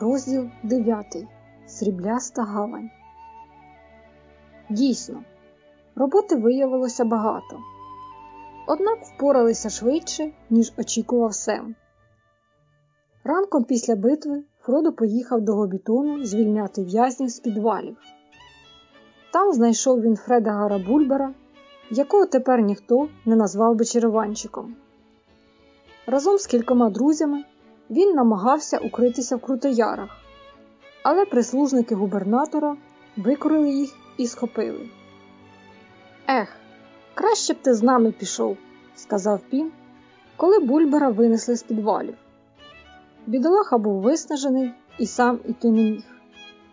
Розділ 9. Срібляста гавань. Дійсно, роботи виявилося багато. Однак впоралися швидше, ніж очікував Сем. Ранком після битви Фродо поїхав до Гобітону звільняти в'язнів з підвалів. Там знайшов він Фреда Гара Бульбера, якого тепер ніхто не назвав би череванчиком. Разом з кількома друзями він намагався укритися в крутоярах, але прислужники губернатора викорили їх і схопили. Ех, краще б ти з нами пішов, сказав Пін, коли бульбера винесли з підвалів. Бідолаха був виснажений і сам іти не міг.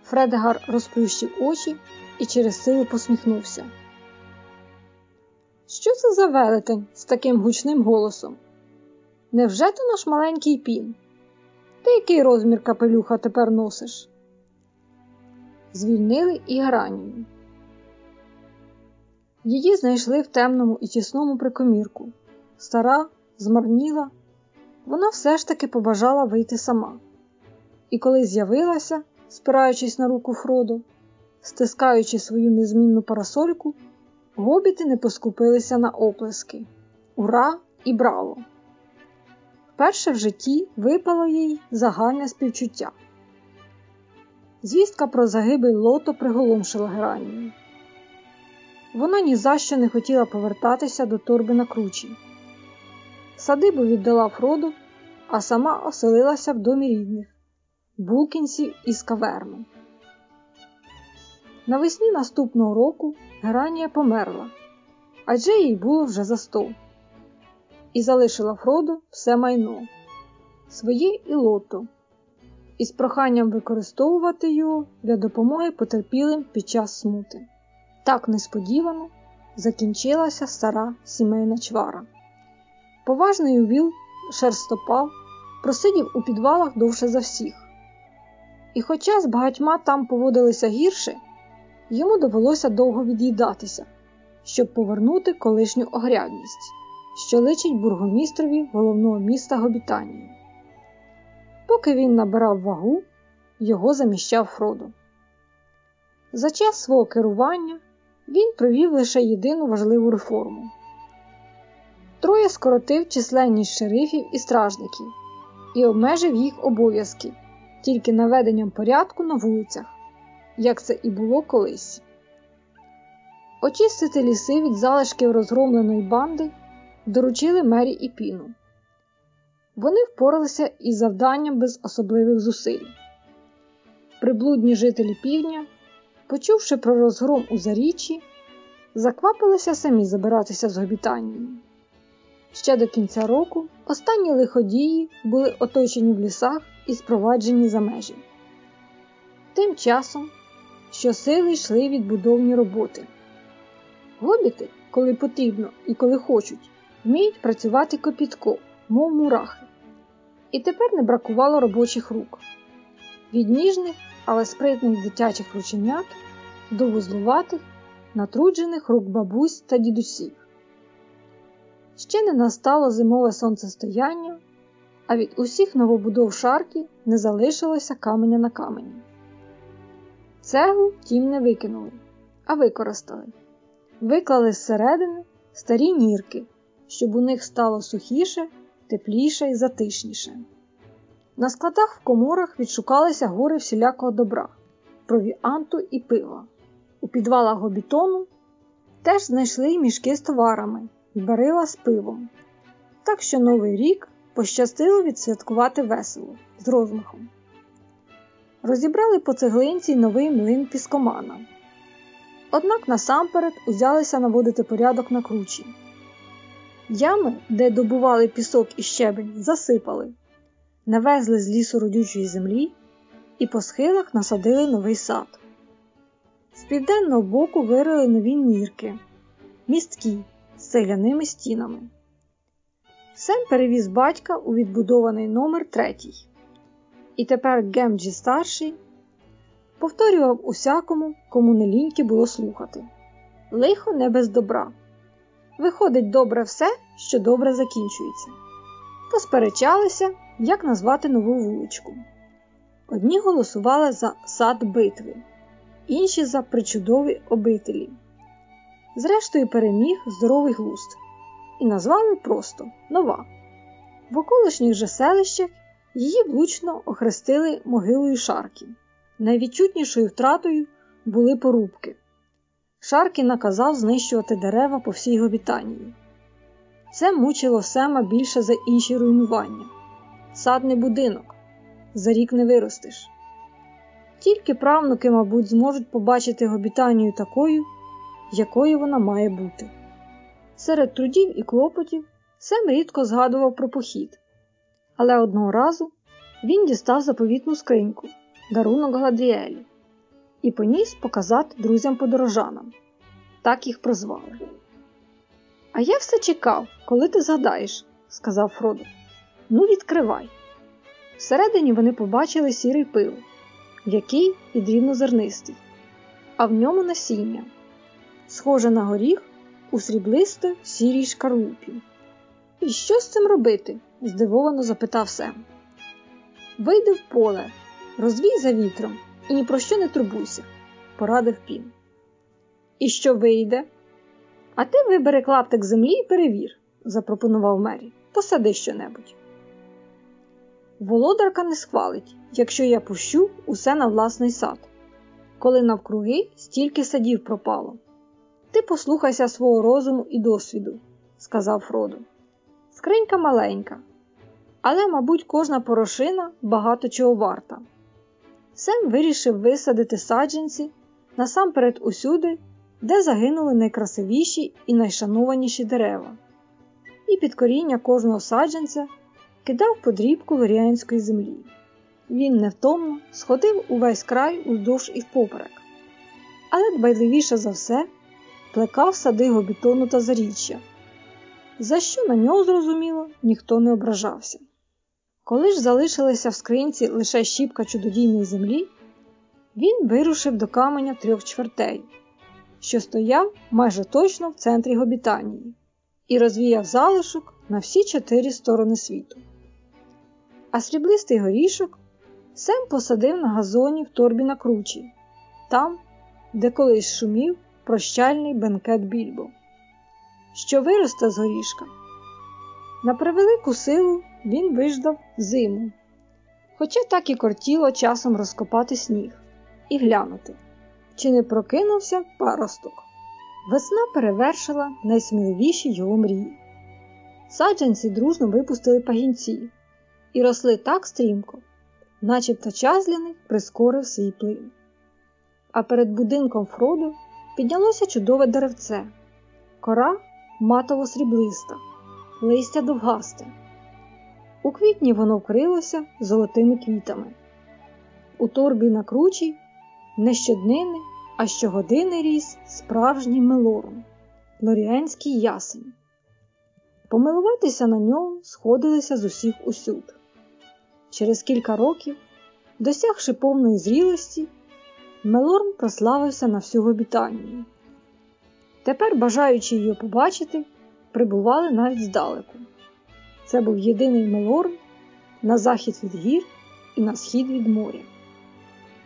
Фредегар розплющив очі і через силу посміхнувся. Що це за велетень з таким гучним голосом? Невже то наш маленький пін? Ти який розмір капелюха тепер носиш? Звільнили і Гранію. Її знайшли в темному і тісному прикомірку. Стара, змарніла, вона все ж таки побажала вийти сама. І коли з'явилася, спираючись на руку Фродо, стискаючи свою незмінну парасольку, гобіти не поскупилися на оплески. Ура і браво! Вперше в житті випало їй загальне співчуття. Звістка про загибель лото приголомшила Геранію. Вона ні за що не хотіла повертатися до торби на кручі. Садибу віддала Фроду, а сама оселилася в домі рідних, булкінців із каверну. Навесні наступного року Геранія померла, адже їй було вже за сто і залишила Фроду все майно, своє і лото, із проханням використовувати його для допомоги потерпілим під час смути. Так несподівано закінчилася стара сімейна чвара. Поважний увіл шерстопав, просидів у підвалах довше за всіх. І, хоча з багатьма там поводилися гірше, йому довелося довго від'їдатися, щоб повернути колишню огрядність що личить бургомістрові головного міста Гобітанії. Поки він набирав вагу, його заміщав Фродо. За час свого керування він провів лише єдину важливу реформу. Троє скоротив численність шерифів і стражників і обмежив їх обов'язки тільки наведенням порядку на вулицях, як це і було колись. Очистити ліси від залишків розгромленої банди доручили Мері і Піну. Вони впоралися із завданням без особливих зусиль. Приблудні жителі півдня, почувши про розгром у заріччі, заквапилися самі забиратися з Гобітанії. Ще до кінця року останні лиходії були оточені в лісах і спроваджені за межі. Тим часом щосили йшли відбудовні роботи. Гобіти, коли потрібно і коли хочуть, вміють працювати копітко, мов мурахи. І тепер не бракувало робочих рук від ніжних, але спритних дитячих рученят до вузлуватих, натруджених рук бабусь та дідусів. Ще не настало зимове сонцестояння, а від усіх новобудов шарки не залишилося каменя на камені. Цегу тім не викинули, а використали, виклали зсередини старі нірки, щоб у них стало сухіше, тепліше і затишніше. На складах в коморах відшукалися гори всілякого добра, провіанту і пива. У підвалах гобітону теж знайшли мішки з товарами і барила з пивом. Так що Новий рік пощастило відсвяткувати весело з розмахом. Розібрали по цеглинці новий млин піскомана. Однак насамперед узялися наводити порядок на кручі. Ями, де добували пісок і щебень, засипали, навезли з лісу родючої землі і по схилах насадили новий сад. З південного боку вирили нові нірки, містки з цегляними стінами. Сем перевіз батька у відбудований номер третій. І тепер Гемджі старший повторював усякому, кому не ліньки було слухати лихо не без добра. Виходить добре все, що добре закінчується. Посперечалися, як назвати нову вуличку. Одні голосували за сад битви, інші за причудові обителі. Зрештою, переміг здоровий глузд і назвали просто нова. В околишніх же селищах її влучно охрестили могилою Шаркі. Найвідчутнішою втратою були порубки. Шаркі наказав знищувати дерева по всій Гобітанії. Це мучило Сема більше за інші руйнування. Сад не будинок, за рік не виростеш. Тільки правнуки, мабуть, зможуть побачити Гобітанію такою, якою вона має бути. Серед трудів і клопотів Сем рідко згадував про похід, але одного разу він дістав заповітну скриньку, дарунок Гладріелі, і поніс показати друзям-подорожанам. Так їх прозвали. А я все чекав, коли ти згадаєш, сказав Фродо. Ну, відкривай. Всередині вони побачили сірий пил, який і дрібнозернистий, а в ньому насіння, схоже на горіх у сріблисто сірій шкарлупі. І що з цим робити? здивовано запитав Сем. Вийди в поле, розвій за вітром і ні про що не турбуйся, порадив пін. І що вийде? А ти вибери клаптик землі і перевір, запропонував Мері. Посади щонебудь. Володарка не схвалить, якщо я пущу усе на власний сад, коли навкруги стільки садів пропало. Ти послухайся свого розуму і досвіду, сказав Фродо. Скринька маленька, але, мабуть, кожна порошина багато чого варта. Сем вирішив висадити саджанці насамперед усюди, де загинули найкрасивіші і найшанованіші дерева, і під коріння кожного саджанця кидав подрібку лоріанської землі. Він невтомно сходив увесь край уздовж і впоперек, але дбайливіше за все плекав сади гобітону та заріччя, за що на нього, зрозуміло, ніхто не ображався. Коли ж залишилася в скринці лише щіпка чудодійної землі, він вирушив до каменя трьох чвертей, що стояв майже точно в центрі Гобітанії, і розвіяв залишок на всі чотири сторони світу. А сріблистий горішок Сем посадив на газоні в торбі на кручі, там, де колись шумів прощальний бенкет більбо, що виросте з горішка. На превелику силу він виждав зиму, хоча так і кортіло часом розкопати сніг і глянути, чи не прокинувся паросток. Весна перевершила найсміливіші його мрії. Саджанці дружно випустили пагінці і росли так стрімко, начебто час для них прискорив свій плин. А перед будинком Фроду піднялося чудове деревце, кора матово сріблиста, листя довгасте. У квітні воно вкрилося золотими квітами. У торбі на кручі не щоднини, а щогодини ріс справжній мелорум, лоріанський ясень. Помилуватися на ньому сходилися з усіх усюд. Через кілька років, досягши повної зрілості, Мелорн прославився на всю Гобітанію. Тепер, бажаючи її побачити, прибували навіть здалеку. Це був єдиний Мелорн на захід від гір і на схід від моря,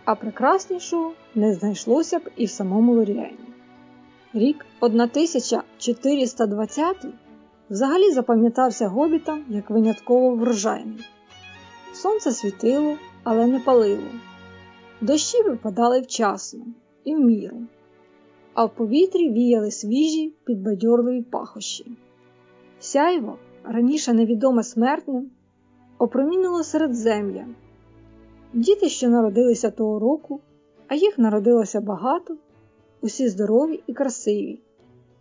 а прекраснішого не знайшлося б і в самому Лоріані. Рік 1420 взагалі запам'ятався гобітам як винятково врожайний. Сонце світило, але не палило. Дощі випадали вчасно і в міру, а в повітрі віяли свіжі підбадьорливі пахощі. Сяйво, раніше невідоме смертним, опромінило середзем'я. Діти, що народилися того року, а їх народилося багато, усі здорові і красиві,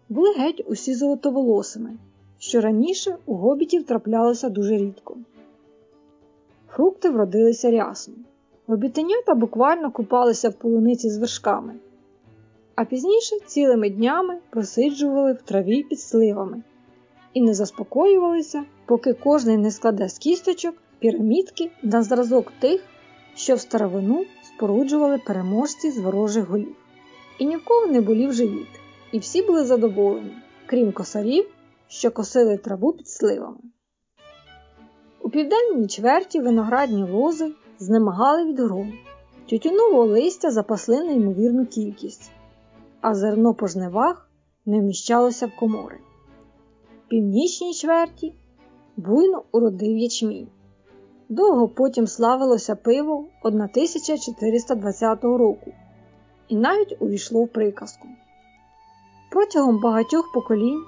були геть усі золотоволосими, що раніше у гобітів траплялося дуже рідко. Фрукти вродилися рясно. Обітенята буквально купалися в полуниці з вершками, а пізніше цілими днями просиджували в траві під сливами і не заспокоювалися, поки кожний не складе з кісточок пірамідки на зразок тих, що в старовину споруджували переможці з ворожих голів. І ні в кого не болів живіт, і всі були задоволені, крім косарів, що косили траву під сливами. У південній чверті виноградні лози знемагали від грому. Тютюнового листя запасли неймовірну кількість, а зерно по жнивах не вміщалося в комори. Північній чверті буйно уродив ячмінь. Довго потім славилося пиво 1420 року і навіть увійшло в приказку. Протягом багатьох поколінь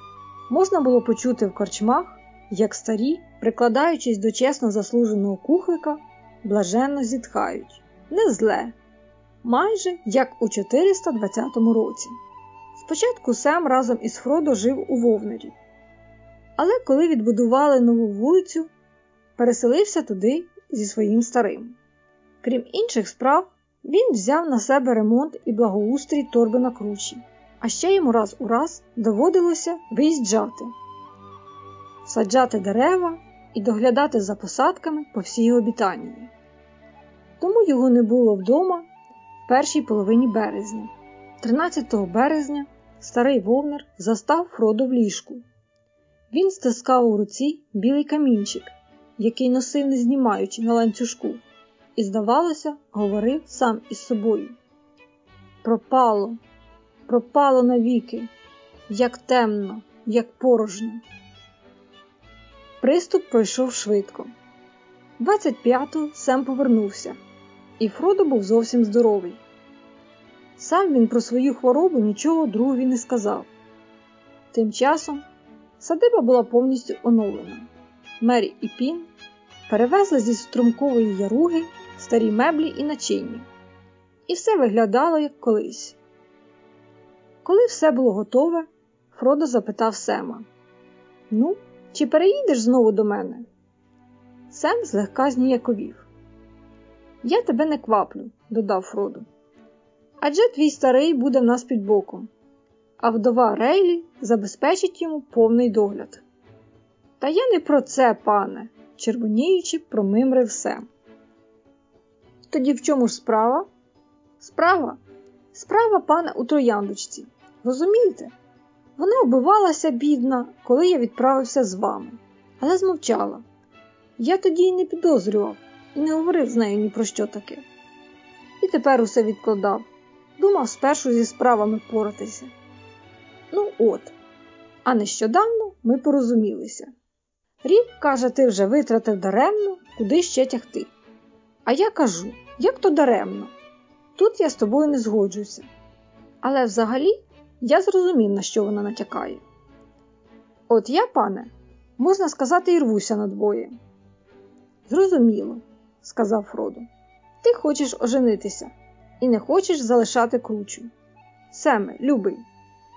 можна було почути в корчмах, як старі, прикладаючись до чесно заслуженого кухлика, блаженно зітхають не зле, майже як у 420 році. Спочатку Сем разом із Фродо жив у Вовнері, але коли відбудували нову вулицю, переселився туди зі своїм старим. Крім інших справ, він взяв на себе ремонт і благоустрій торби на кручі, а ще йому раз у раз доводилося виїжджати, саджати дерева і доглядати за посадками по всій обітанії. Тому його не було вдома в першій половині березня. 13 березня старий вовнер застав Фроду в ліжку. Він стискав у руці білий камінчик, який носив, не знімаючи на ланцюжку, і, здавалося, говорив сам із собою. Пропало, пропало навіки, як темно, як порожньо. Приступ пройшов швидко. 25-го Сем повернувся, і Фродо був зовсім здоровий. Сам він про свою хворобу нічого другові не сказав. Тим часом садиба була повністю оновлена. Мері і Пін перевезли зі струмкової яруги старі меблі і начиння, і все виглядало як колись. Коли все було готове, Фродо запитав Сема: Ну, чи переїдеш знову до мене? Сем злегка зніяковів. Я тебе не кваплю, додав Фродо. Адже твій старий буде в нас під боком, а вдова Рейлі забезпечить йому повний догляд. Та я не про це, пане, червоніючи, промимрив Сем. Тоді в чому ж справа? Справа? Справа, пане, у трояндочці. Розумієте? Вона оббивалася, бідна, коли я відправився з вами, але змовчала. Я тоді й не підозрював і не говорив з нею ні про що таке. І тепер усе відкладав, думав спершу зі справами впоратися. Ну от, а нещодавно ми порозумілися. Рік, каже, ти вже витратив даремно, куди ще тягти. А я кажу, як то даремно. Тут я з тобою не згоджуся. Але взагалі я зрозумів, на що вона натякає. От я, пане, можна сказати, і рвуся надвоє. Зрозуміло, сказав Фродо. Ти хочеш оженитися і не хочеш залишати кручу. Семе, любий,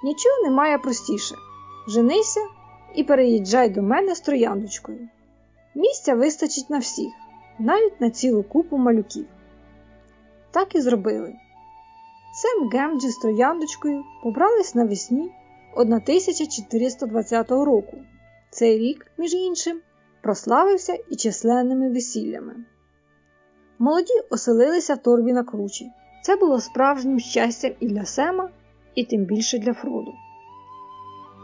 нічого немає простіше. Женися і переїжджай до мене з трояндочкою. Місця вистачить на всіх, навіть на цілу купу малюків. Так і зробили. Сем Гемджі з трояндочкою побрались навесні 1420 року. Цей рік, між іншим, прославився і численними весіллями. Молоді оселилися в торбі на кручі. Це було справжнім щастям і для Сема, і тим більше для Фроду.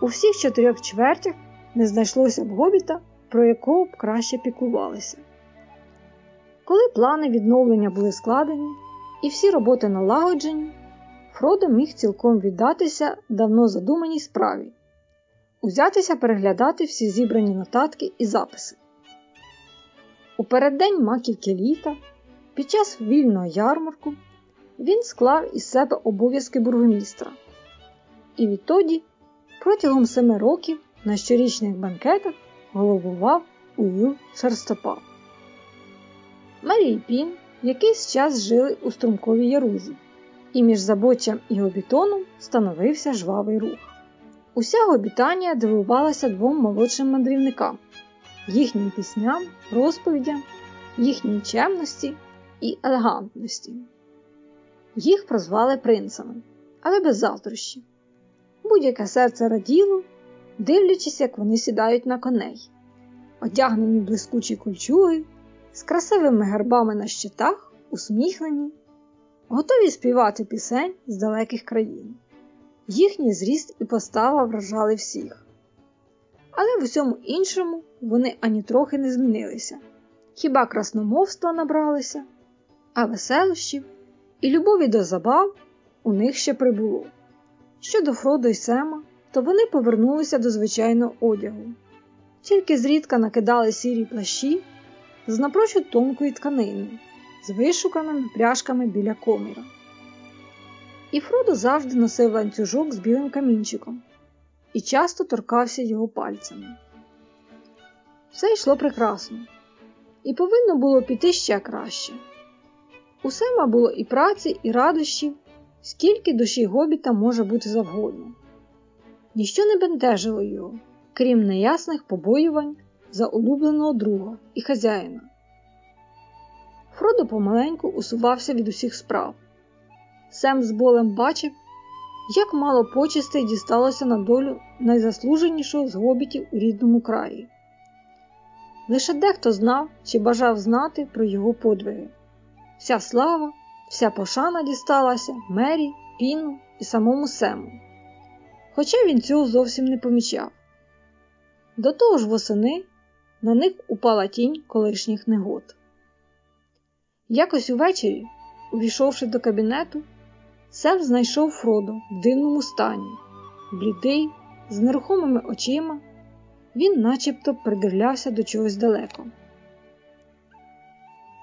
У всіх чотирьох чвертях не знайшлося б гобіта, про якого б краще піклувалися. Коли плани відновлення були складені і всі роботи налагоджені, Фродо міг цілком віддатися давно задуманій справі, узятися переглядати всі зібрані нотатки і записи. У переддень маківки літа, під час вільного ярмарку, він склав із себе обов'язки бургомістра. І відтоді, протягом семи років, на щорічних банкетах головував Уїл Шерстопав. Марій Пін якийсь час жили у струмковій ярузі, і між забоччям і обітоном становився жвавий рух. Уся обітання дивувалася двом молодшим мандрівникам, їхнім пісням, розповідям, їхній чемності і елегантності. Їх прозвали принцами, але без заздрощі. Будь-яке серце раділо, дивлячись, як вони сідають на коней, одягнені в блискучі кольчуги, з красивими гербами на щитах, усміхнені, готові співати пісень з далеких країн. Їхній зріст і постава вражали всіх. Але в усьому іншому вони ані трохи не змінилися. Хіба красномовства набралися, а веселощів і любові до забав у них ще прибуло. Щодо Фродо й Сема, то вони повернулися до звичайного одягу, тільки зрідка накидали сірі плащі з напрочуд тонкої тканини, з вишуканими пряжками біля коміра. І Фродо завжди носив ланцюжок з білим камінчиком і часто торкався його пальцями. Все йшло прекрасно, і повинно було піти ще краще. У Сема було і праці, і радощів, скільки душі гобіта може бути завгодно. Ніщо не бентежило його, крім неясних побоювань за улюбленого друга і хазяїна. Фродо помаленьку усувався від усіх справ. Сем з болем бачив, як мало почестей дісталося на долю найзаслуженішого з гобітів у рідному краї. Лише дехто знав чи бажав знати про його подвиги. Вся слава, вся пошана дісталася Мері, Піну і самому Сему. Хоча він цього зовсім не помічав. До того ж восени на них упала тінь колишніх негод. Якось увечері, увійшовши до кабінету, Сем знайшов Фродо в дивному стані, блідий, з нерухомими очима, він начебто придивлявся до чогось далеко.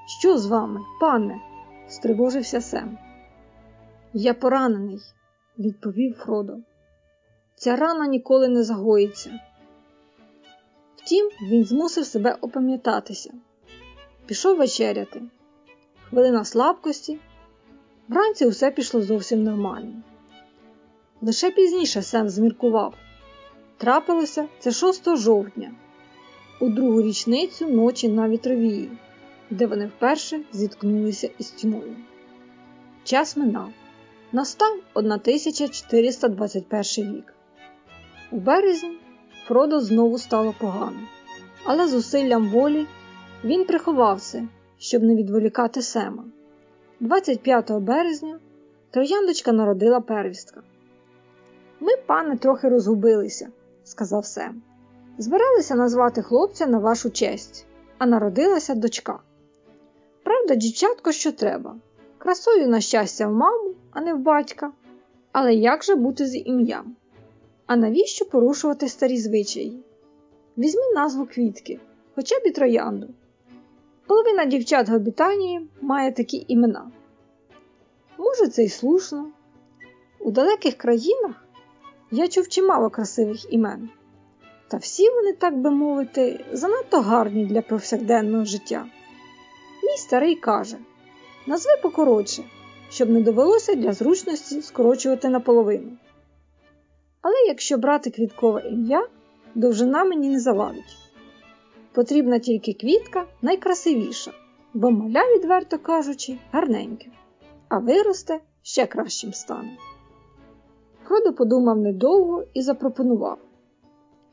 Що з вами, пане? стривожився Сем. Я поранений, відповів Фродо. Ця рана ніколи не загоїться. Втім, він змусив себе опам'ятатися. Пішов вечеряти. Хвилина слабкості. Вранці усе пішло зовсім нормально. Лише пізніше Сем зміркував. Трапилося це 6 жовтня, у другу річницю ночі на вітровії, де вони вперше зіткнулися із тьмою. Час минав. Настав 1421 рік. У березні Фродо знову стало погано, але зусиллям волі він приховався, щоб не відволікати Сема. 25 березня трояндочка народила первістка. Ми, пане, трохи розгубилися, сказав Сем. Збиралися назвати хлопця на вашу честь, а народилася дочка. Правда, дівчатко, що треба. Красою, на щастя, в маму, а не в батька. Але як же бути з ім'ям? А навіщо порушувати старі звичаї? Візьми назву квітки, хоча б і троянду. Половина дівчат Гобітанії має такі імена. Може, це й слушно. У далеких країнах я чув чимало красивих імен, та всі вони, так би мовити, занадто гарні для повсякденного життя. Старий каже: назви покоротше, щоб не довелося для зручності скорочувати наполовину. Але якщо брати квіткове ім'я, довжина мені не завадить. Потрібна тільки квітка найкрасивіша, бо маля, відверто кажучи, гарненьке, а виросте ще кращим стане. Фродо подумав недовго і запропонував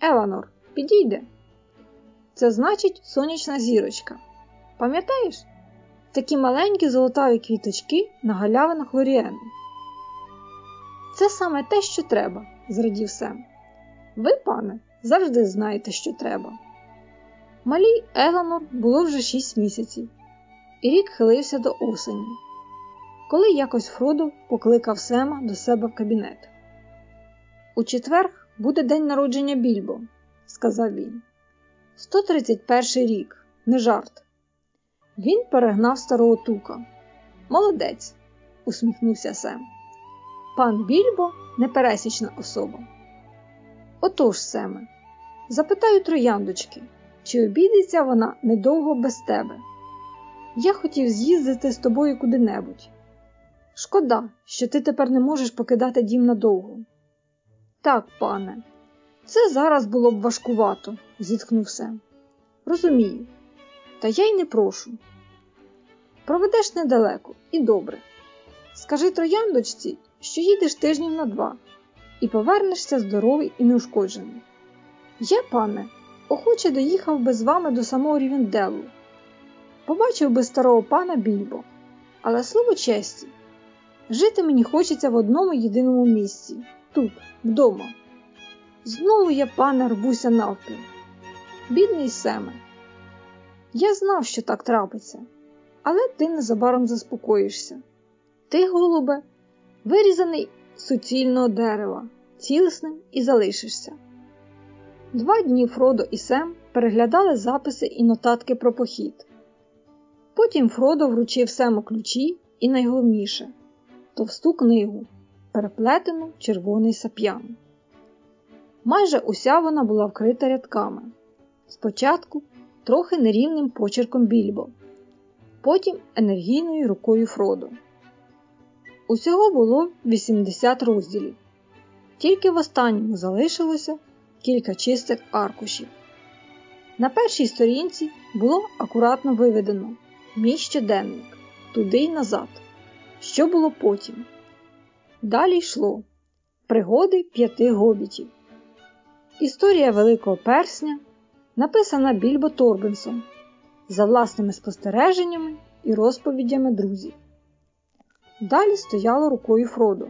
Еланор, підійде. Це значить сонячна зірочка. Пам'ятаєш? Такі маленькі золотаві квіточки на галявинах Лоріени. Це саме те, що треба, зрадів Сем. Ви, пане, завжди знаєте, що треба. Малій Еланор було вже шість місяців, і рік хилився до осені, коли якось Фродо покликав Сема до себе в кабінет. У четвер буде день народження Більбо, сказав він. 131 рік, не жарт. Він перегнав старого тука. Молодець, усміхнувся Сем. Пан Більбо непересічна особа. Отож, Семе, запитаю трояндочки, чи обійдеться вона недовго без тебе? Я хотів з'їздити з тобою куди-небудь. Шкода, що ти тепер не можеш покидати дім надовго. Так, пане, це зараз було б важкувато, зітхнув Сем. Розумію, та я й не прошу. Проведеш недалеко і добре. Скажи трояндочці, що їдеш тижнів на два і повернешся здоровий і неушкоджений. Я, пане, охоче доїхав би з вами до самого Рівенделу. Побачив би старого пана Більбо, але слово честі, жити мені хочеться в одному єдиному місці тут, вдома. Знову я, пане, рвуся навпіл. Бідний Семе. Я знав, що так трапиться, Але ти незабаром заспокоїшся. Ти, голубе, вирізаний суцільного дерева, цілісним і залишишся. Два дні Фродо і Сем переглядали записи і нотатки про похід. Потім Фродо вручив Сему ключі і найголовніше товсту книгу, переплетену червоний сап'ян. Майже уся вона була вкрита рядками. Спочатку трохи нерівним почерком більбо, потім енергійною рукою Фродо. Усього було 80 розділів, тільки в останньому залишилося кілька чистих аркушів. На першій сторінці було акуратно виведено мій щоденник туди й назад. Що було потім? Далі йшло Пригоди п'яти гобітів. Історія Великого Персня написана Більбо Торбенсом за власними спостереженнями і розповідями друзів. Далі стояло рукою Фроду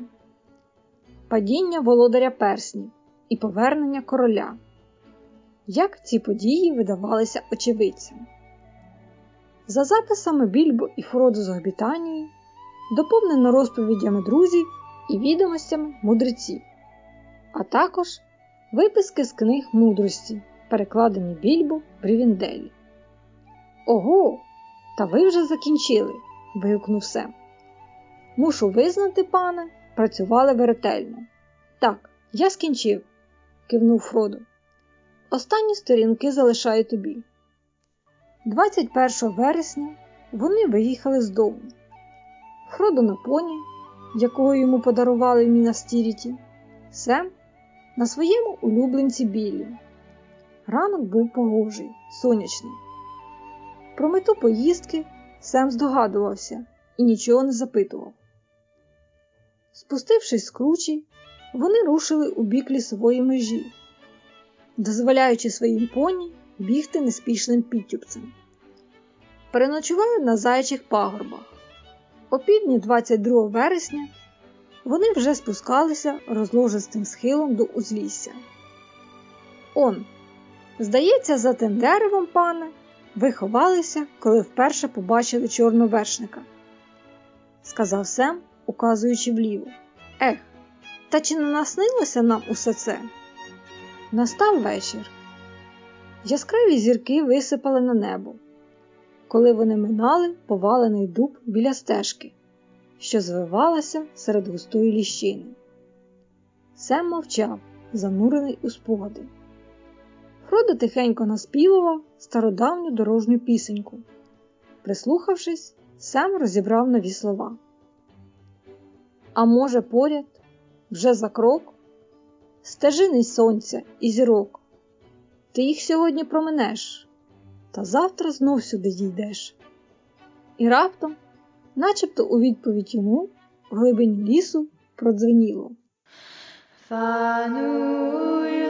Падіння володаря перснів і повернення короля. Як ці події видавалися очевидцям. За записами Більбо і Фроду з Гобітанії доповнено розповідями друзів і відомостями мудреців, а також виписки з книг мудрості, перекладені Більбо в Рівенделі. Ого, та ви вже закінчили. вигукнув Сем. Мушу визнати, пане, працювали ви. Так, я скінчив, кивнув Фродо. Останні сторінки залишаю тобі. 21 вересня вони виїхали з дому. Фродо на поні, якого йому подарували в Мінас-Тіріті, Сем на своєму улюбленці Біллі. Ранок був погожий, сонячний. Про мету поїздки Сем здогадувався і нічого не запитував. Спустившись з кручі, вони рушили у бік лісової межі, дозволяючи своїм поні бігти неспішним підтюпцем. Переночували на зайчих пагорбах. О півдні 22 вересня вони вже спускалися розложистим схилом до узлісся. Он, здається, за тим деревом, пане, ви ховалися, коли вперше побачили чорновершника, сказав Сем, указуючи вліво. Ех, та чи не наснилося нам усе це? Настав вечір. Яскраві зірки висипали на небо, коли вони минали повалений дуб біля стежки, що звивалася серед густої ліщини. Сем мовчав, занурений у спогади. Фродо тихенько наспівував стародавню дорожню пісеньку. Прислухавшись, Сем розібрав нові слова. А може, поряд, вже за крок, стежини сонця і зірок. Ти їх сьогодні променеш, та завтра знов сюди дійдеш. І раптом, начебто у відповідь йому, в глибині лісу продзвеніло. He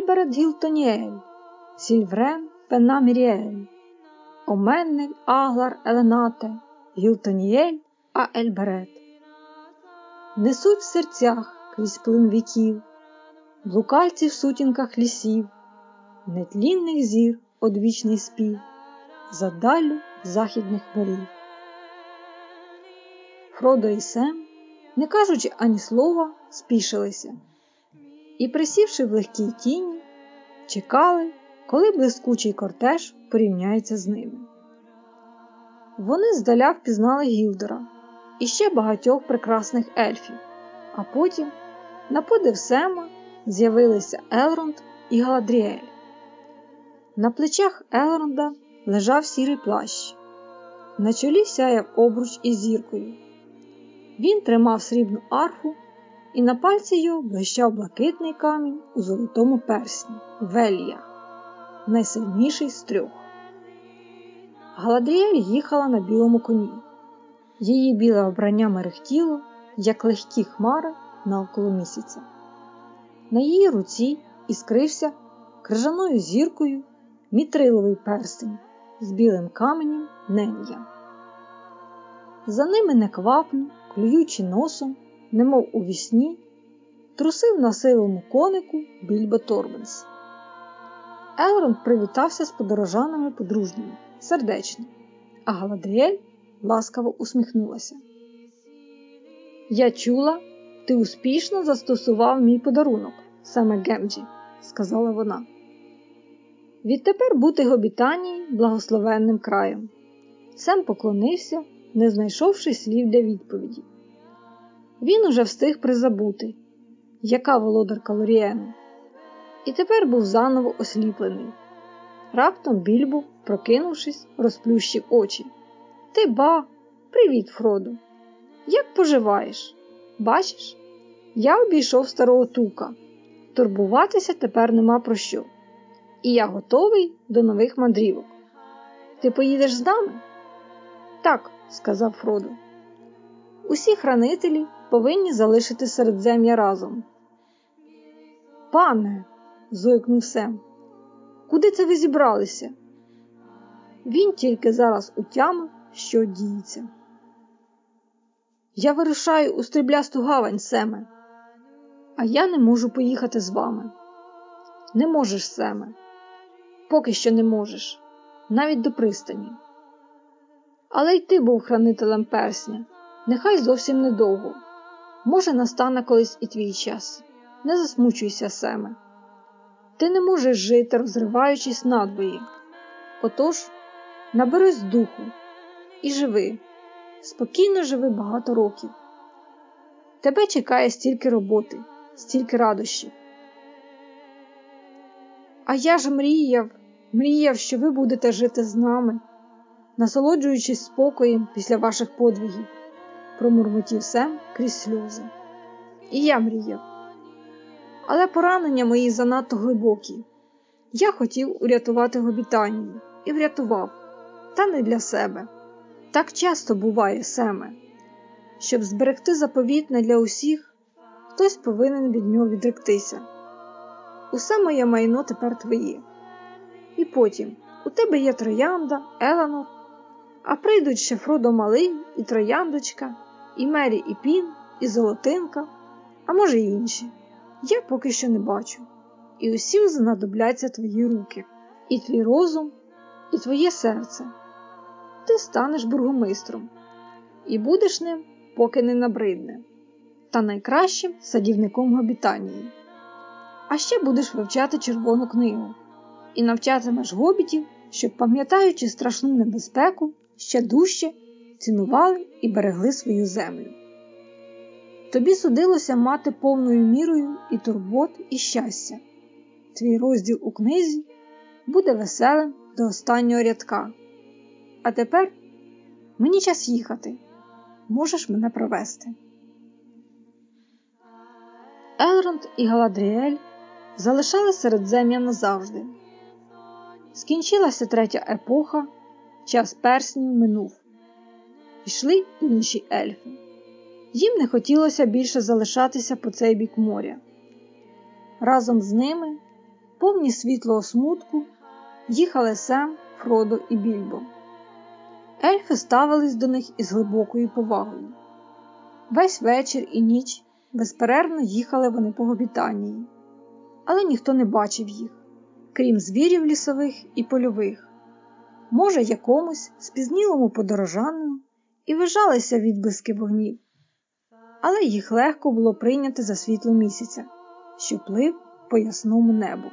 а Ельберет Гілтоніель, Сільврен Пенаміріель, Оменнель Аглар Еленате, Гілтоніель, а Ельберет. Несуть в серцях крізь плин віків, блукальці в сутінках лісів, нетлінних зір одвічний спів, за далю західних морів. Фродо і Сем, не кажучи ані слова, спішилися і, присівши в легкій тіні, чекали, коли блискучий кортеж порівняється з ними. Вони здаля впізнали Гілдора і ще багатьох прекрасних ельфів, а потім, на подив Сема, з'явилися Елронд і Галадріель. На плечах Елронда лежав сірий плащ, на чолі сяяв обруч із зіркою. Він тримав срібну арфу, і на пальці його блищав блакитний камінь у золотому персні Велія, найсильніший з трьох. Галадріель їхала на білому коні. Її біле обрання мерехтіло, як легкі хмари навколо місяця. На її руці іскрився крижаною зіркою мітриловий перстень з білим каменем нен'я. За ними неквапно, клюючи носом, немов у вісні, трусив на силому конику більбо Торбенс. Елронд привітався з подорожаними подружніми, сердечно, а Галадріель ласкаво усміхнулася. Я чула, ти успішно застосував мій подарунок, саме Гемджі, сказала вона. Відтепер бути Гобітанії благословенним краєм. Сем поклонився, не знайшовши слів для відповіді. Він уже встиг призабути, яка володарка Лоріену, і тепер був заново осліплений. Раптом більбу, прокинувшись, розплющив очі. Ти ба, привіт, Фроду. Як поживаєш? Бачиш? Я обійшов старого тука. Турбуватися тепер нема про що. І я готовий до нових мандрівок. Ти поїдеш з нами? Так, сказав Фроду. Усі хранителі повинні залишити середзем'я разом. Пане, зойкнув Сем, куди це ви зібралися? Він тільки зараз утямив, що діється. Я вирушаю у стріблясту гавань, Семе, а я не можу поїхати з вами. Не можеш, Семе, поки що не можеш, навіть до пристані. Але й ти був хранителем персня, нехай зовсім недовго. Може, настане колись і твій час. Не засмучуйся, Семе. Ти не можеш жити, розриваючись надвої. Отож, наберись духу і живи, спокійно живи багато років. Тебе чекає стільки роботи, стільки радощів. А я ж мріяв, мріяв, що ви будете жити з нами, насолоджуючись спокоєм після ваших подвигів, промурмотів Сем крізь сльози. І я мріяв. Але поранення мої занадто глибокі. Я хотів урятувати Гобітанію і врятував, та не для себе. Так часто буває, Семе. Щоб зберегти заповітне для усіх, хтось повинен від нього відректися. Усе моє майно тепер твоє. І потім у тебе є троянда, Еланор, а прийдуть ще Фродо Малий і Трояндочка, і Мері і Пін, і Золотинка, а може й інші. Я поки що не бачу. І усім знадобляться твої руки, і твій розум, і твоє серце. Ти станеш бургомистром і будеш ним, поки не набридне, та найкращим садівником Гобітанії. А ще будеш вивчати червону книгу і навчатимеш гобітів, щоб, пам'ятаючи страшну небезпеку, ще дужче цінували і берегли свою землю. Тобі судилося мати повною мірою і турбот, і щастя. Твій розділ у книзі буде веселим до останнього рядка. А тепер мені час їхати. Можеш мене провести. Елронд і Галадріель залишали середзем'я назавжди. Скінчилася третя епоха, час перснів минув. Пішли інші ельфи. Їм не хотілося більше залишатися по цей бік моря. Разом з ними повні світлого смутку, їхали Сем, Фродо і Більбо. Ельфи ставились до них із глибокою повагою. Весь вечір і ніч безперервно їхали вони по Гобітанії, але ніхто не бачив їх, крім звірів лісових і польових. Може, якомусь спізнілому подорожанину і вижалися відблиски вогнів, але їх легко було прийняти за світло місяця, що плив по ясному небу.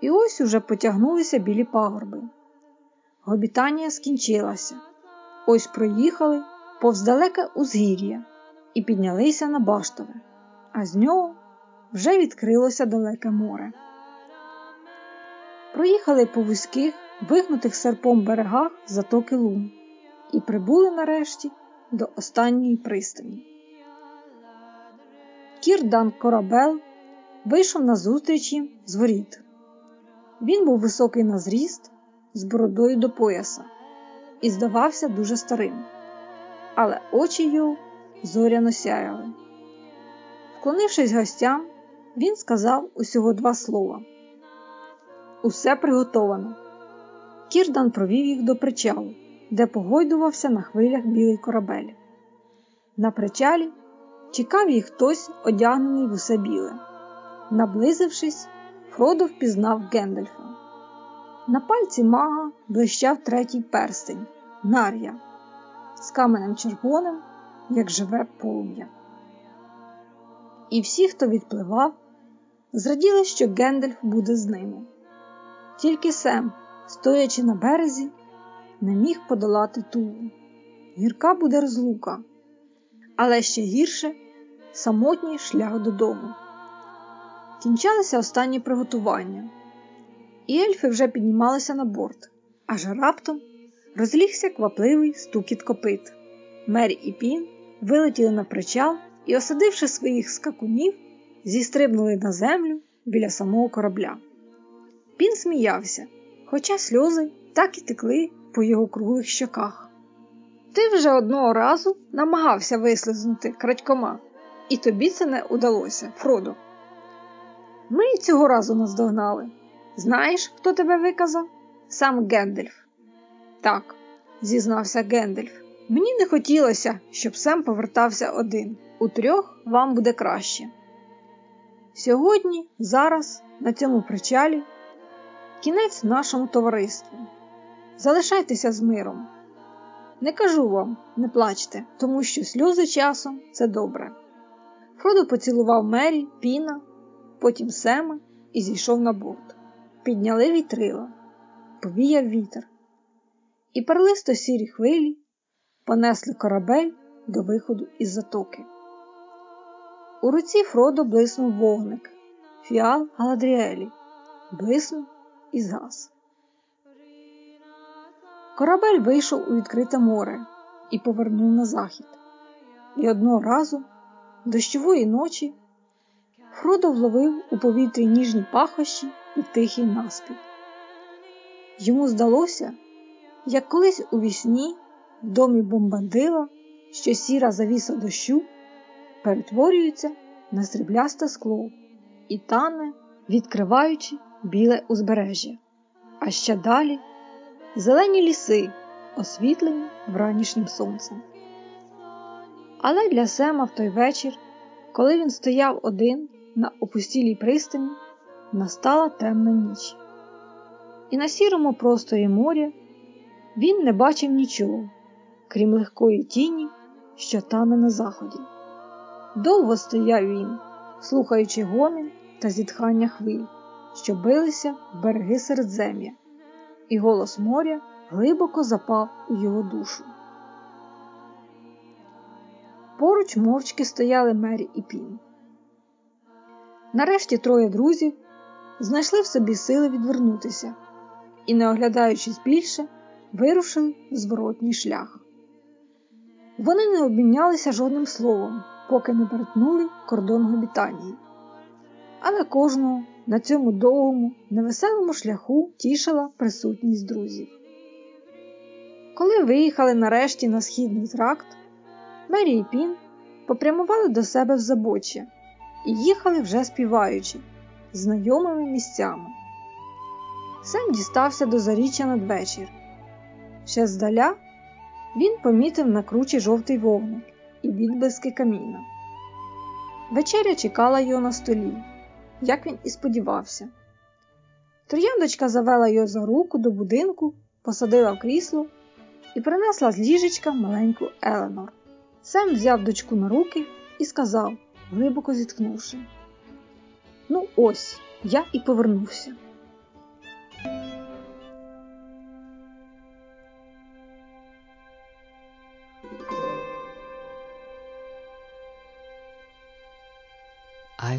І ось уже потягнулися білі пагорби. Гобітанія скінчилася. Ось проїхали повз далеке узгір'я і піднялися на баштове, а з нього вже відкрилося далеке море. Проїхали по вузьких, вигнутих серпом берегах затоки лун і прибули нарешті до останньої пристані. Кірдан Корабел вийшов на зустріч їм з воріт. Він був високий на зріст, з бородою до пояса і здавався дуже старим, але очі його зоряно сяяли. Вклонившись гостям, він сказав усього два слова. Усе приготовано. Кірдан провів їх до причалу, де погойдувався на хвилях білий корабель. На причалі чекав їх хтось, одягнений в усе біле. Наблизившись, Фродо впізнав Гендальфа. На пальці мага блищав третій перстень Нар'я з каменем червоним, як живе полум'я. І всі, хто відпливав, зраділи, що Гендальф буде з ними. Тільки Сем, стоячи на березі, не міг подолати тулу. Гірка буде розлука, але ще гірше самотній шлях додому. Кінчалися останні приготування, і ельфи вже піднімалися на борт, аж раптом розлігся квапливий стукіт копит. Мері і Пін вилетіли на причал і, осадивши своїх скакунів, зістрибнули на землю біля самого корабля. Пін сміявся, хоча сльози так і текли по його круглих щоках. Ти вже одного разу намагався вислизнути крадькома, і тобі це не удалося, Фродо. Ми цього разу наздогнали. Знаєш, хто тебе виказав? Сам Гендельф. Так, зізнався Гендельф. Мені не хотілося, щоб Сем повертався один. У трьох вам буде краще. Сьогодні, зараз, на цьому причалі, кінець нашому товариству. Залишайтеся з миром. Не кажу вам, не плачте, тому що сльози часом це добре. Фродо поцілував Мері, Піна, потім Сема і зійшов на борт. Підняли вітрила, повіяв вітер, і перлисто сірі хвилі понесли корабель до виходу із затоки. У руці Фродо блиснув вогник, фіал Галадріелі, блиснув і згас. Корабель вийшов у відкрите море і повернув на захід. І одного разу, дощової ночі, Фродо вловив у повітрі ніжні пахощі і тихий наспів. Йому здалося, як колись у вісні в домі бомбандила, що сіра завіса дощу, перетворюється на сріблясте скло і тане, відкриваючи біле узбережжя, а ще далі зелені ліси, освітлені вранішнім сонцем. Але для Сема в той вечір, коли він стояв один на опустілій пристані, настала темна ніч. І на сірому просторі моря він не бачив нічого, крім легкої тіні, що тане на заході. Довго стояв він, слухаючи гомін та зітхання хвиль, що билися в береги середзем'я, і голос моря глибоко запав у його душу. Поруч мовчки стояли Мері і Пін. Нарешті троє друзів знайшли в собі сили відвернутися і, не оглядаючись більше, вирушили в зворотній шлях. Вони не обмінялися жодним словом, поки не перетнули кордон Гобітанії. Але кожного на цьому довгому, невеселому шляху тішила присутність друзів. Коли виїхали нарешті на східний тракт, Мері і Пін попрямували до себе в забоччя і їхали вже співаючи, знайомими місцями. Сем дістався до заріччя надвечір. Ще здаля він помітив на кручі жовтий вогник і відблиски каміна. Вечеря чекала його на столі, як він і сподівався. Трояндочка завела його за руку до будинку, посадила в крісло і принесла з ліжечка маленьку Еленор. Сем взяв дочку на руки і сказав, глибоко зітхнувши: Ну, ось, я і повернувся.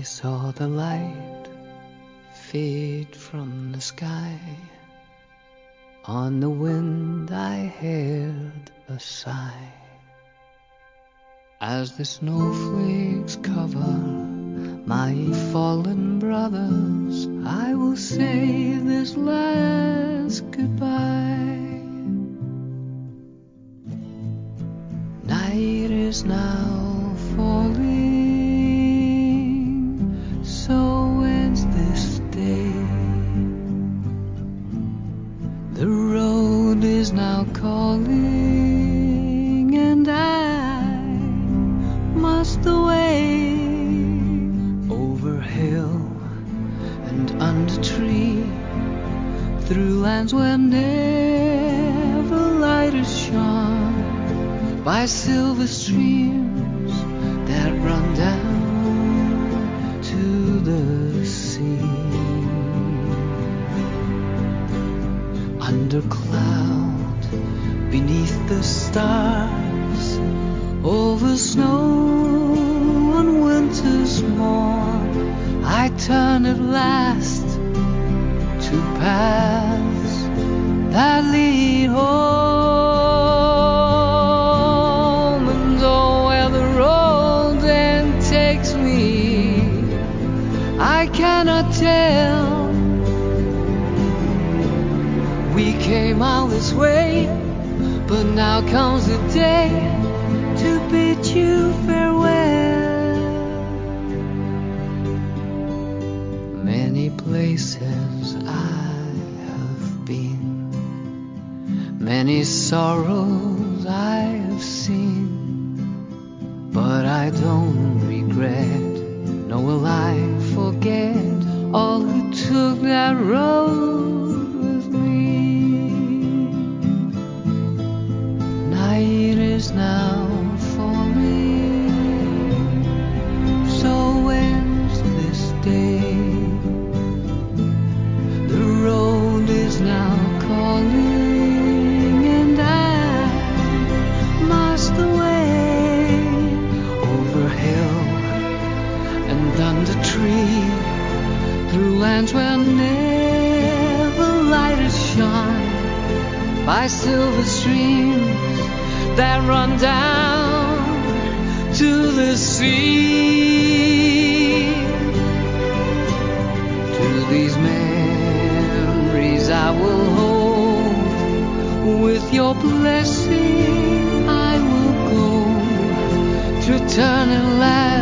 Saw the light fade from the sky. On the wind I heard a sigh. As the snowflakes cover my fallen brothers, I will say this last goodbye. Night is now comes the day run down to the sea. To these memories I will hold. With your blessing, I will go to return at